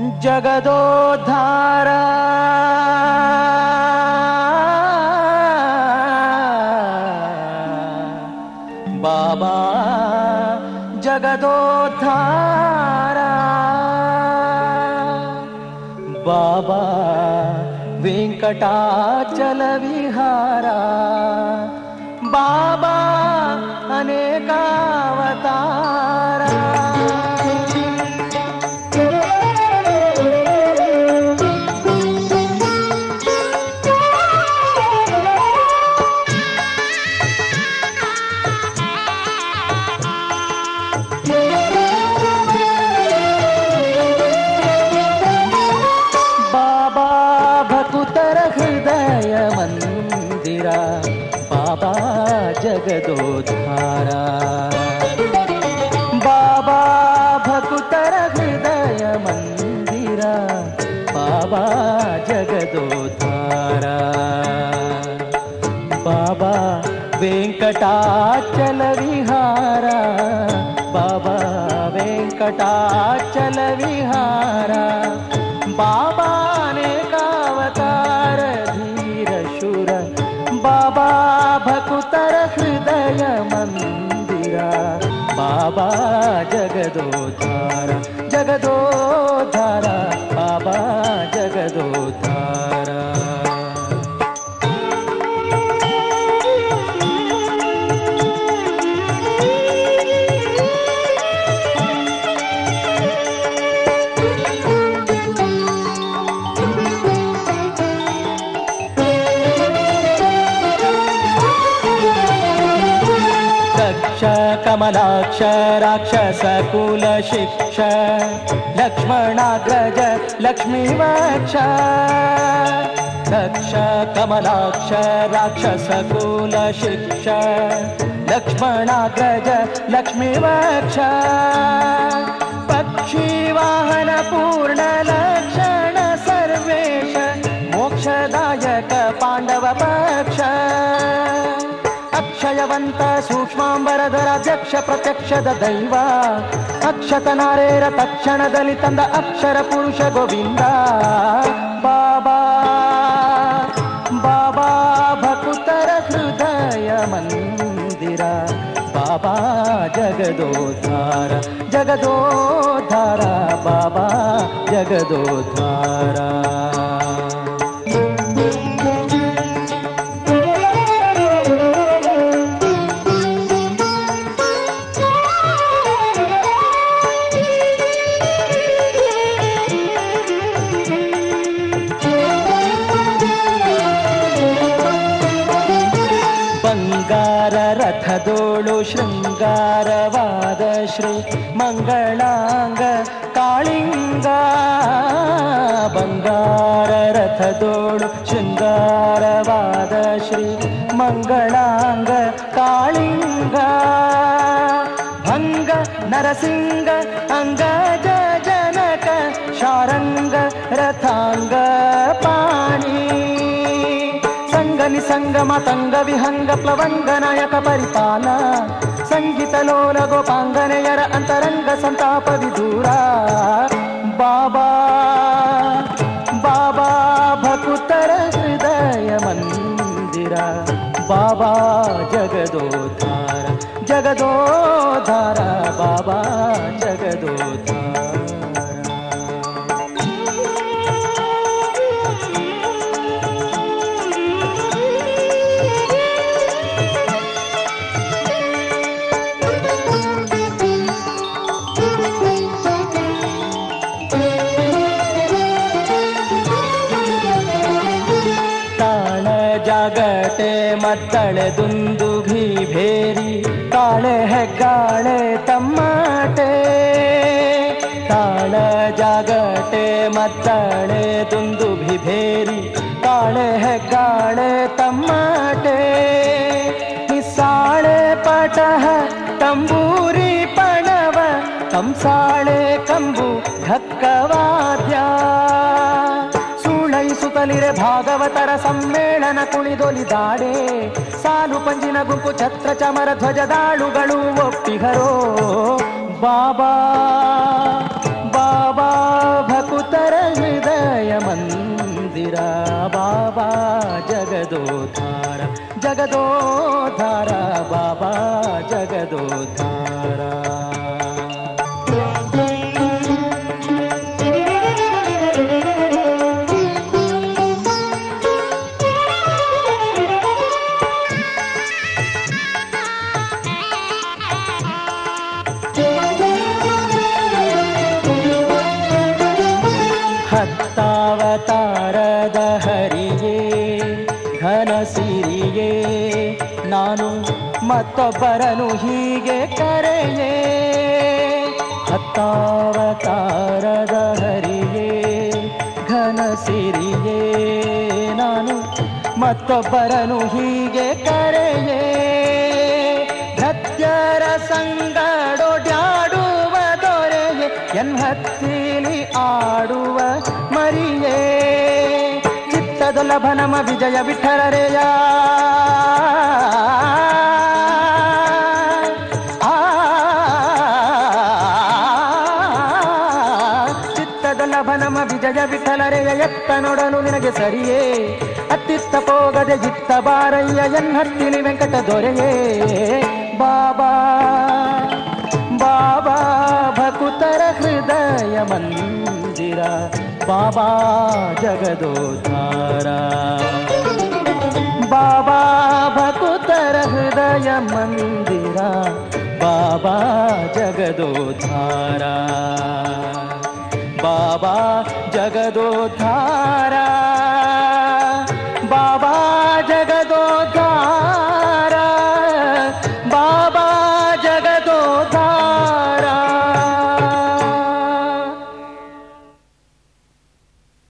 जगदोद्धार। बाबा जगदोद्धार। बाबा वेङ्कटाचलविहारा बाबा अनेकावतारा बाबा जगदोद्धारा बाबा भकुतर हृदय मन्दिरा बाबा जगदोद्धारा बाबा वेङ्कटाचलविहारा बाबा वेङ्कटाचलविहारा बाबानेकावतार जगदोता। कमलाक्ष राक्षसकुलशिक्ष लक्ष्मणाग्रज लक्ष्मीवक्ष दक्ष कमलाक्ष राक्षसकुलशिक्ष लक्ष्मणाग्रज लक्ष्मीवक्ष सूक्ष्माम्बरधराध्यक्ष प्रत्यक्ष दैव अक्षत नारेर तक्षण दलितन्द अक्षर पुरुष गोविन्द। बाबा बाबा भकुतर हृदय मन्दिरा। बाबा जगदोद्धार जगदोद्धार। बाबा ರಥದೋಳು ಶೃಂಗಾರವಾದ ಶ್ರೀ ಮಂಗಳಾಂಗ ಕಾಳಿಂಗ ಬಂಗಾರ ರಥದೋಳು ಶೃಂಗಾರವಾದ ಶ್ರೀ ಮಂಗಳಾಂಗ ಕಾಳಿಂಗ ಭಂಗ ನರಸಿಂಗ ಅಂಗಜ ಜನಕ ಶಾರಂಗ ರಥಾಂಗ కలి సంగమ తంగ విహంగ ప్లవంగ నాయక పరిపాల. సంగీతలోల గోపాంగనయర అంతరంగ సంతాప విదూరా. బాబా బాబా భకుతర హృదయ మందిర. బాబా జగదోధార జగదోధార బాబా జగదోధార. ಜಾಗಟೆ ಮತ್ತಳೆ ದುಂದು ಭೀ ಭೇರಿ ತಾಳೆ ಹೆಗ್ಗಾಳೆ ತಮ್ಮಟೆ ತಾಳ ಜಾಗಟೆ ಮತ್ತಳೆ ದುಂದು ಭೀ ಭೇರಿ ತಾಳೆ ಹೆಗ್ಗಾಳೆ ತಮ್ಮಟೆ ನಿಸ್ಸಾಳೆ ಪಟಹ ತಂಬೂರಿ ಪಣವ ಕಂಸಾಳೆ ಕಂಬು ಢಕ್ಕವಾದ್ಯ रे ಭಾಗವತರ ಸಮ್ಮೇಳನ ಕುಣಿದೊಲಿದಾಡೆ. ಸಾಲು ಪಂಜಿನ ಗುಂಪು ಛತ್ರ ಚಮರ ಧ್ವಜದಾಳುಗಳು ಒಪ್ಪಿಗರೋ. ಬಾಬಾ ಬಾಬಾ ಭಕುತರ ಹೃದಯ ಮಂದಿರ. ಬಾಬಾ ಜಗದೋಧಾರ ಜಗದೋಧಾರ ಬಾಬಾ ಜಗದೋಧಾರ ಹತ್ತಾವತಾರದ ಹರಿಯೇ, ಘನ ಸಿರಿಯೇ, ನಾನು ಮತ್ತೊಬ್ಬರನು ಹೀಗೆ ಕರೆಯೇ. ಹತ್ತಾವತಾರದ ಹರಿಯೇ, ಘನ ಸಿರಿಯೇ, ನಾನು ಮತ್ತೊಬ್ಬರನು ಹೀಗೆ ಕರೆಯೇ. ಭಕ್ತರ ಸಂಗಡೋಡ್ಯಾಡುವ ದೊರೆಯೇ, ಎನ್ ಹತ್ತಿಲಿ ಆಡುವ ಮರಿಯೇ ಚಿತ್ತದೊಲಭ ನಮ ವಿಜಯ ವಿಠಲರೆಯ ಚಿತ್ತದೊಲಭ ನಮ ವಿಜಯ ವಿಠಲರೆಯ ಎತ್ತ ನೋಡಲು ನಿನಗೆ ಸರಿಯೇ ಅತ್ತಿತ್ತ ಹೋಗದೆ ಇತ್ತ ಬಾರಯ್ಯ ಎನ್ನತ್ತಿಲಿ ವೆಂಕಟ ದೊರೆಯೇ ಬಾಬಾ ಬಾಬಾ ಭಕುತರ ಹೃದಯ ಮಂದಿರ बाबा धारा बाबा भकुतर हृदय मन्दिरा बाबा जगदो बाबा जगदो बाबा